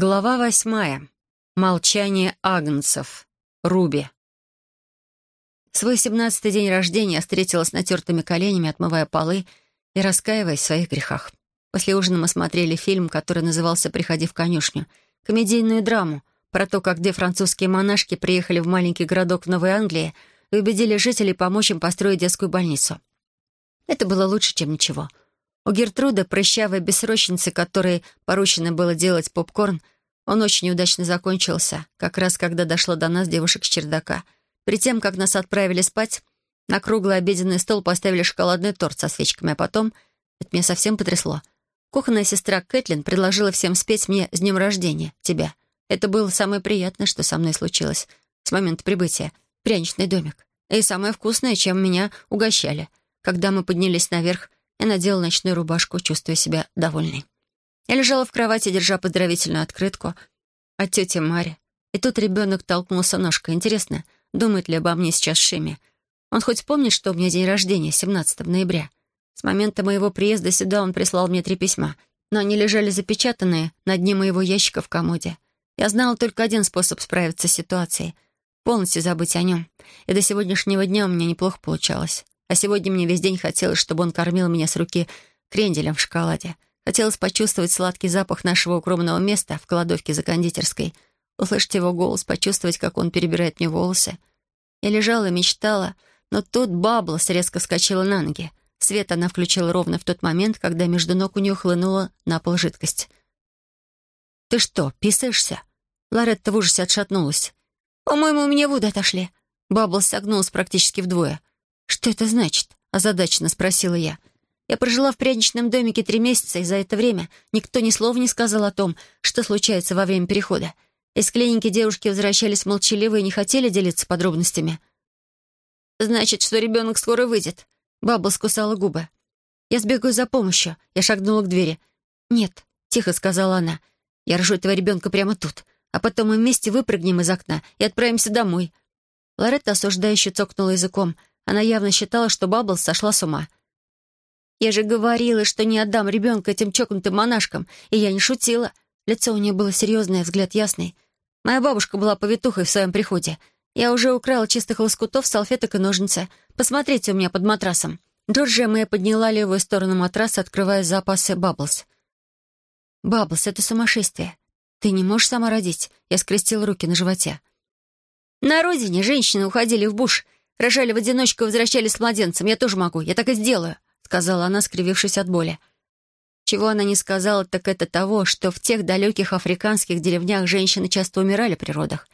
Глава восьмая. Молчание агнцев. Руби. Свой семнадцатый день рождения встретила с натертыми коленями, отмывая полы и раскаиваясь в своих грехах. После ужина мы смотрели фильм, который назывался «Приходи в конюшню», комедийную драму про то, как две французские монашки приехали в маленький городок в Новой Англии и убедили жителей помочь им построить детскую больницу. Это было лучше, чем ничего — у Гертруда, прыщавой бессрочницы, которой поручено было делать попкорн, он очень удачно закончился, как раз когда дошло до нас девушек с чердака. Перед тем, как нас отправили спать, на круглый обеденный стол поставили шоколадный торт со свечками, а потом... Это меня совсем потрясло. Кухонная сестра Кэтлин предложила всем спеть мне «С днем рождения» тебя. Это было самое приятное, что со мной случилось с момента прибытия. Пряничный домик. И самое вкусное, чем меня угощали. Когда мы поднялись наверх, я надела ночную рубашку, чувствуя себя довольной. Я лежала в кровати, держа поздравительную открытку от тети Мари. И тут ребенок толкнулся ножкой. Интересно, думает ли обо мне сейчас Шими? Он хоть помнит, что у меня день рождения, 17 ноября? С момента моего приезда сюда он прислал мне три письма, но они лежали запечатанные на дне моего ящика в комоде. Я знала только один способ справиться с ситуацией — полностью забыть о нем. И до сегодняшнего дня у меня неплохо получалось. А сегодня мне весь день хотелось, чтобы он кормил меня с руки кренделем в шоколаде. Хотелось почувствовать сладкий запах нашего укромного места в кладовке за кондитерской, услышать его голос, почувствовать, как он перебирает мне волосы. Я лежала и мечтала, но тут Баблос резко вскочила на ноги. Свет она включила ровно в тот момент, когда между ног у нее хлынула на пол жидкость. «Ты что, писаешься?» Лоретта в ужасе отшатнулась. «По-моему, у меня воды отошли». Бабблс согнулась практически вдвое. «Что это значит?» — озадаченно спросила я. Я прожила в пряничном домике три месяца, и за это время никто ни слова не сказал о том, что случается во время перехода. Из клиники девушки возвращались молчаливые и не хотели делиться подробностями. «Значит, что ребенок скоро выйдет?» Бабла скусала губы. «Я сбегаю за помощью». Я шагнула к двери. «Нет», — тихо сказала она. «Я рожу этого ребенка прямо тут, а потом мы вместе выпрыгнем из окна и отправимся домой». Лоретта осуждающе цокнула языком — она явно считала, что Бабблс сошла с ума. «Я же говорила, что не отдам ребенка этим чокнутым монашкам, и я не шутила». Лицо у нее было серьезное, взгляд ясный. Моя бабушка была повитухой в своем приходе. Я уже украла чистых лоскутов, салфеток и ножницы. Посмотрите у меня под матрасом. Джорджия Мэй подняла левую сторону матраса, открывая запасы Бабблс. «Бабблс, это сумасшествие. Ты не можешь сама родить?» Я скрестил руки на животе. «На родине женщины уходили в буш Рожали в одиночку и возвращались с младенцем. Я тоже могу. Я так и сделаю», — сказала она, скривившись от боли. Чего она не сказала, так это того, что в тех далеких африканских деревнях женщины часто умирали при родах.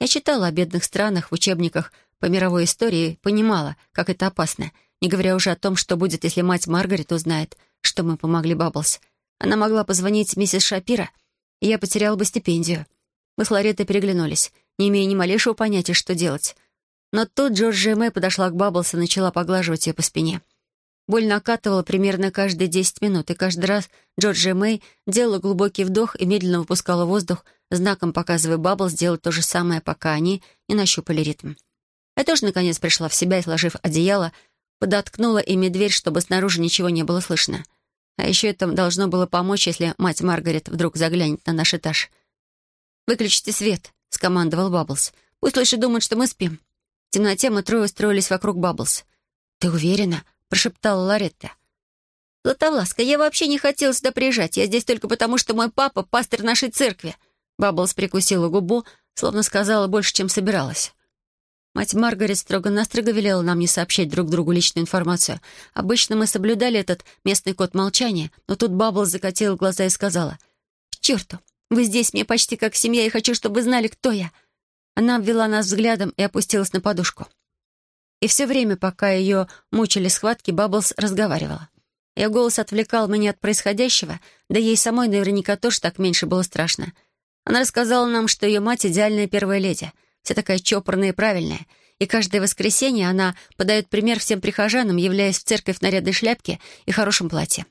Я читала о бедных странах в учебниках по мировой истории понимала, как это опасно, не говоря уже о том, что будет, если мать Маргарет узнает, что мы помогли Бабблс. Она могла позвонить миссис Шапира, и я потеряла бы стипендию. Мы с Лореттой переглянулись, не имея ни малейшего понятия, что делать — но тут Джорджия Мэй подошла к Бабблс и начала поглаживать ее по спине. Боль накатывала примерно каждые десять минут, и каждый раз Джорджия Мэй делала глубокий вдох и медленно выпускала воздух, знаком показывая Бабблс сделать то же самое, пока они не нащупали ритм. Я тоже, наконец, пришла в себя и, сложив одеяло, подоткнула ими дверь, чтобы снаружи ничего не было слышно. А еще это должно было помочь, если мать Маргарет вдруг заглянет на наш этаж. «Выключите свет», — скомандовал Бабблс. «Пусть лучше думают, что мы спим». В темноте мы трое устроились вокруг Бабблс. «Ты уверена?» — прошептала Лоретта. «Златовласка, я вообще не хотела сюда приезжать. Я здесь только потому, что мой папа — пастор нашей церкви». Бабблс прикусила губу, словно сказала больше, чем собиралась. Мать Маргарет строго-настрого велела нам не сообщать друг другу личную информацию. Обычно мы соблюдали этот местный код молчания, но тут Бабблс закатила глаза и сказала, «К черту! Вы здесь мне почти как семья, и хочу, чтобы вы знали, кто я. Она обвела нас взглядом и опустилась на подушку. И все время, пока ее мучили схватки, Бабблс разговаривала. Ее голос отвлекал меня от происходящего, да ей самой наверняка тоже так меньше было страшно. Она рассказала нам, что ее мать — идеальная первая леди, вся такая чопорная и правильная, и каждое воскресенье она подает пример всем прихожанам, являясь в церковь в нарядной шляпке и хорошем платье.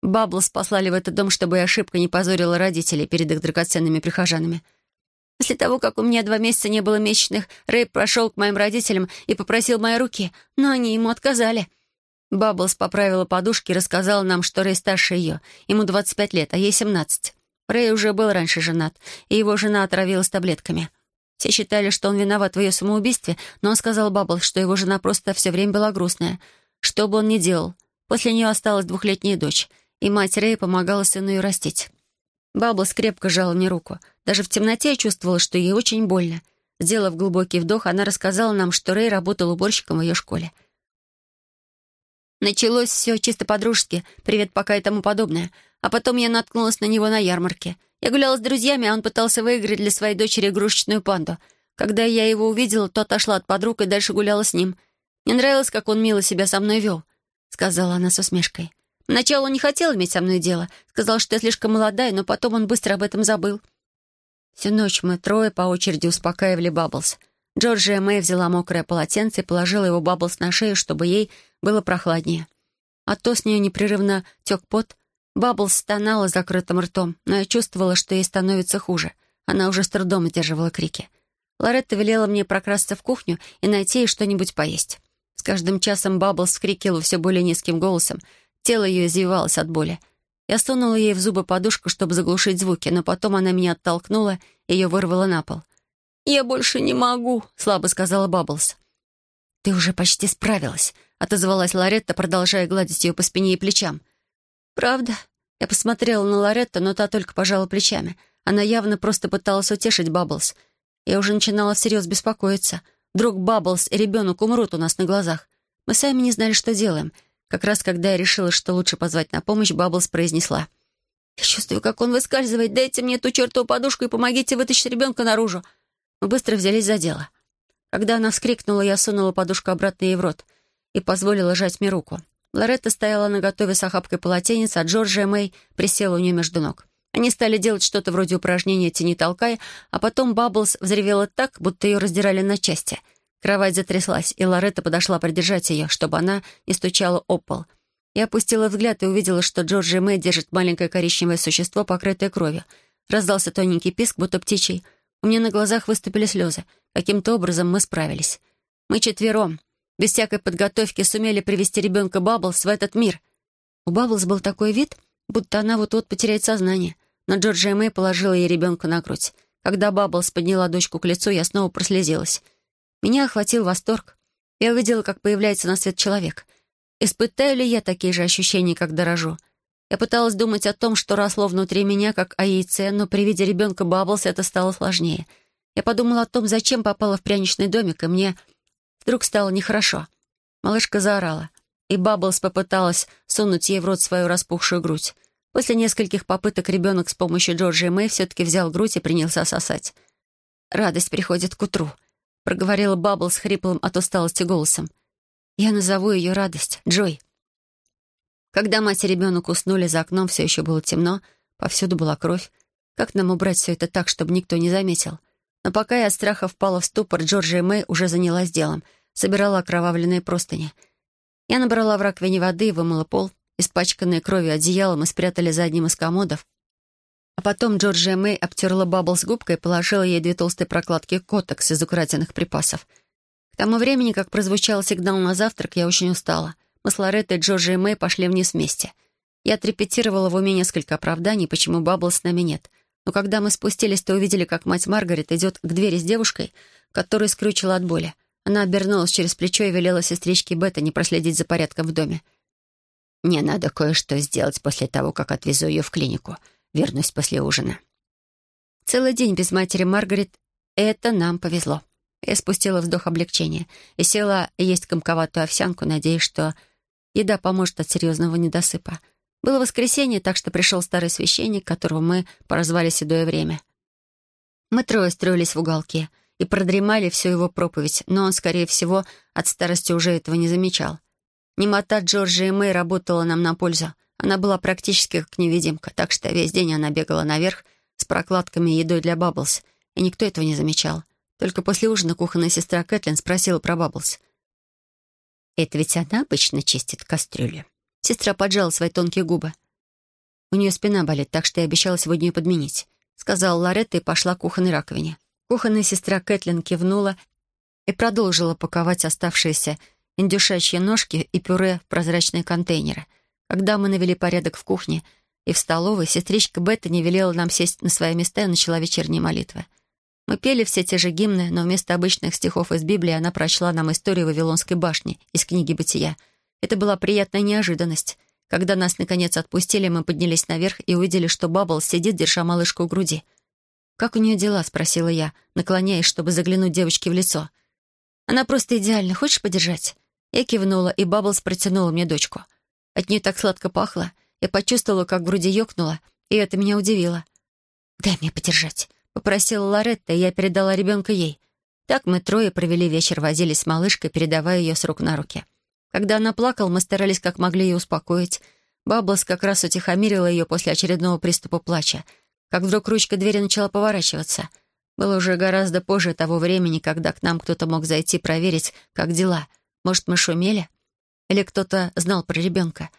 Бабблс послали в этот дом, чтобы и ошибка не позорила родителей перед их драгоценными прихожанами — После того, как у меня два месяца не было месячных, Рэй прошел к моим родителям и попросил мои руки, но они ему отказали. Бабблс поправила подушки и рассказала нам, что Рэй старше ее. Ему 25 лет, а ей 17. Рэй уже был раньше женат, и его жена отравилась таблетками. Все считали, что он виноват в ее самоубийстве, но он сказал Баббл, что его жена просто все время была грустная. Что бы он ни делал. После нее осталась двухлетняя дочь, и мать Рэя помогала сыну ее растить. Бабблс крепко жала мне руку. Даже в темноте я чувствовала, что ей очень больно. Сделав глубокий вдох, она рассказала нам, что Рэй работал уборщиком в ее школе. Началось все чисто по-дружески, привет пока и тому подобное. А потом я наткнулась на него на ярмарке. Я гуляла с друзьями, а он пытался выиграть для своей дочери игрушечную панду. Когда я его увидела, то отошла от подруг и дальше гуляла с ним. Мне нравилось, как он мило себя со мной вел, — сказала она с усмешкой. Сначала он не хотел иметь со мной дело. Сказал, что я слишком молодая, но потом он быстро об этом забыл. Всю ночь мы трое по очереди успокаивали Бабблс. Джорджия Мэй взяла мокрое полотенце и положила его Бабблс на шею, чтобы ей было прохладнее. А то с нее непрерывно тек пот. Бабблс стонала закрытым ртом, но я чувствовала, что ей становится хуже. Она уже с трудом удерживала крики. Лоретта велела мне прокрасться в кухню и найти ей что-нибудь поесть. С каждым часом Бабблс вскрикивала все более низким голосом. Тело ее извивалось от боли. Я сунула ей в зубы подушку, чтобы заглушить звуки, но потом она меня оттолкнула и ее вырвало на пол. «Я больше не могу», — слабо сказала Бабблс. «Ты уже почти справилась», — отозвалась Лоретта, продолжая гладить ее по спине и плечам. «Правда?» Я посмотрела на Лоретту, но та только пожала плечами. Она явно просто пыталась утешить Бабблс. Я уже начинала всерьез беспокоиться. Вдруг Бабблс и ребенок умрут у нас на глазах. Мы сами не знали, что делаем — как раз когда я решила, что лучше позвать на помощь, Бабблс произнесла. «Я чувствую, как он выскальзывает. Дайте мне эту чертову подушку и помогите вытащить ребенка наружу». Мы быстро взялись за дело. Когда она вскрикнула, я сунула подушку обратно ей в рот и позволила жать мне руку. Лоретта стояла на готове с охапкой полотенец, а Джорджия Мэй присела у нее между ног. Они стали делать что-то вроде упражнения «тяни толкай», а потом Бабблс взревела так, будто ее раздирали на части — Кровать затряслась, и Лоретта подошла придержать ее, чтобы она не стучала об пол. Я опустила взгляд и увидела, что Джорджи Мэй держит маленькое коричневое существо, покрытое кровью. Раздался тоненький писк, будто птичий. У меня на глазах выступили слезы. Каким-то образом мы справились. Мы четвером, без всякой подготовки, сумели привести ребенка Бабблс в этот мир. У Бабблс был такой вид, будто она вот-вот потеряет сознание. Но Джорджия Мэй положила ей ребенка на грудь. Когда Бабблс подняла дочку к лицу, я снова прослезилась. Меня охватил восторг. Я увидела, как появляется на свет человек. Испытаю ли я такие же ощущения, как дорожу? Я пыталась думать о том, что росло внутри меня, как о яйце, но при виде ребенка Бабблс это стало сложнее. Я подумала о том, зачем попала в пряничный домик, и мне вдруг стало нехорошо. Малышка заорала, и Бабблс попыталась сунуть ей в рот свою распухшую грудь. После нескольких попыток ребенок с помощью Джорджа и Мэй все-таки взял грудь и принялся сосать. Радость приходит к утру. — проговорила Баббл с хриплым от усталости голосом. «Я назову ее радость, Джой». Когда мать и ребенок уснули, за окном все еще было темно, повсюду была кровь. Как нам убрать все это так, чтобы никто не заметил? Но пока я от страха впала в ступор, Джорджия Мэй уже занялась делом, собирала окровавленные простыни. Я набрала в раковине воды и вымыла пол. Испачканные кровью одеяло мы спрятали за одним из комодов, а потом Джорджия Мэй обтерла Бабблс губкой и положила ей две толстые прокладки котекс из украденных припасов. К тому времени, как прозвучал сигнал на завтрак, я очень устала. Мы с Лореттой, Джорджией Мэй пошли вниз вместе. Я отрепетировала в уме несколько оправданий, почему Бабблс с нами нет. Но когда мы спустились, то увидели, как мать Маргарет идет к двери с девушкой, которую скрючила от боли. Она обернулась через плечо и велела сестричке Бетта не проследить за порядком в доме. «Мне надо кое-что сделать после того, как отвезу ее в клинику. Вернусь после ужина. Целый день без матери Маргарет — это нам повезло. Я спустила вздох облегчения и села есть комковатую овсянку, надеясь, что еда поможет от серьезного недосыпа. Было воскресенье, так что пришел старый священник, которого мы поразвали седое время. Мы трое строились в уголке и продремали всю его проповедь, но он, скорее всего, от старости уже этого не замечал. Немота Джорджа и Мэй работала нам на пользу — она была практически как невидимка, так что весь день она бегала наверх с прокладками и едой для Бабблс, и никто этого не замечал. Только после ужина кухонная сестра Кэтлин спросила про Бабблс. «Это ведь она обычно чистит кастрюли?» Сестра поджала свои тонкие губы. «У нее спина болит, так что я обещала сегодня ее подменить», сказала Лоретта и пошла к кухонной раковине. Кухонная сестра Кэтлин кивнула и продолжила паковать оставшиеся индюшачьи ножки и пюре в прозрачные контейнеры — когда мы навели порядок в кухне, И в столовой сестричка Бетта не велела нам сесть на свои места и начала вечерние молитвы. Мы пели все те же гимны, но вместо обычных стихов из Библии она прочла нам историю Вавилонской башни из книги «Бытия». Это была приятная неожиданность. Когда нас, наконец, отпустили, мы поднялись наверх и увидели, что Баббл сидит, держа малышку у груди. «Как у нее дела?» — спросила я, наклоняясь, чтобы заглянуть девочке в лицо. «Она просто идеальна. Хочешь подержать?» Я кивнула, и Бабблс протянула мне дочку. От нее так сладко пахло. Я почувствовала, как в груди ёкнуло, и это меня удивило. «Дай мне подержать», — попросила Лоретта, и я передала ребенка ей. Так мы трое провели вечер, возились с малышкой, передавая ее с рук на руки. Когда она плакала, мы старались как могли ее успокоить. Баблс как раз утихомирила ее после очередного приступа плача, как вдруг ручка двери начала поворачиваться. Было уже гораздо позже того времени, когда к нам кто-то мог зайти проверить, как дела. Может, мы шумели? Или кто-то знал про ребенка?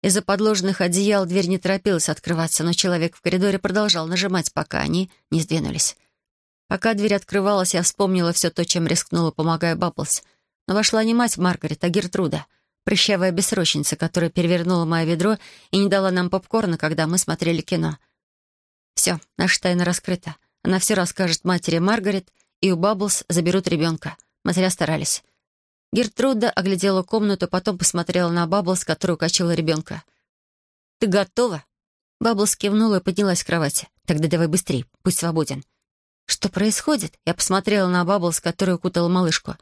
Из-за подложенных одеял дверь не торопилась открываться, но человек в коридоре продолжал нажимать, пока они не сдвинулись. Пока дверь открывалась, я вспомнила все то, чем рискнула, помогая Бабблс. Но вошла не мать Маргарет, а Гертруда, прыщавая бессрочница, которая перевернула мое ведро и не дала нам попкорна, когда мы смотрели кино. Все, наша тайна раскрыта. Она все расскажет матери Маргарет, и у Бабблс заберут ребенка. Мы зря старались. Гертруда оглядела комнату, потом посмотрела на Бабблс, которая укачала ребенка. «Ты готова?» Бабблс кивнула и поднялась с кровати. «Тогда давай быстрей, путь свободен». «Что происходит?» Я посмотрела на Бабблс, которая укутала малышку.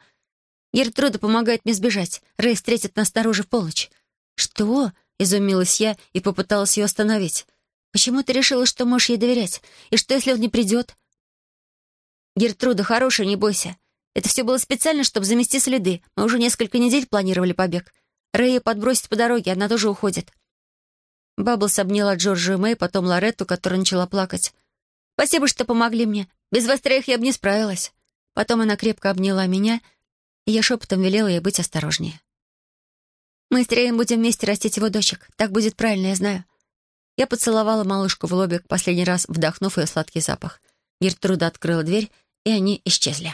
«Гертруда помогает мне сбежать. Рэй встретит нас снаружи в полночь». «Что?» — изумилась я и попыталась ее остановить. «Почему ты решила, что можешь ей доверять? И что, если он не придет?» «Гертруда хорошая, не бойся. Это все было специально, чтобы замести следы. Мы уже несколько недель планировали побег. Рэя подбросит по дороге, она тоже уходит. Бабблс обняла Джорджию Мэй, потом Лоретту, которая начала плакать. «Спасибо, что помогли мне. Без вас троих я бы не справилась». Потом она крепко обняла меня, и я шепотом велела ей быть осторожнее. «Мы с Рэем будем вместе растить его дочек. Так будет правильно, я знаю». Я поцеловала малышку в лобик, последний раз вдохнув ее сладкий запах. Гертруда открыла дверь, и они исчезли.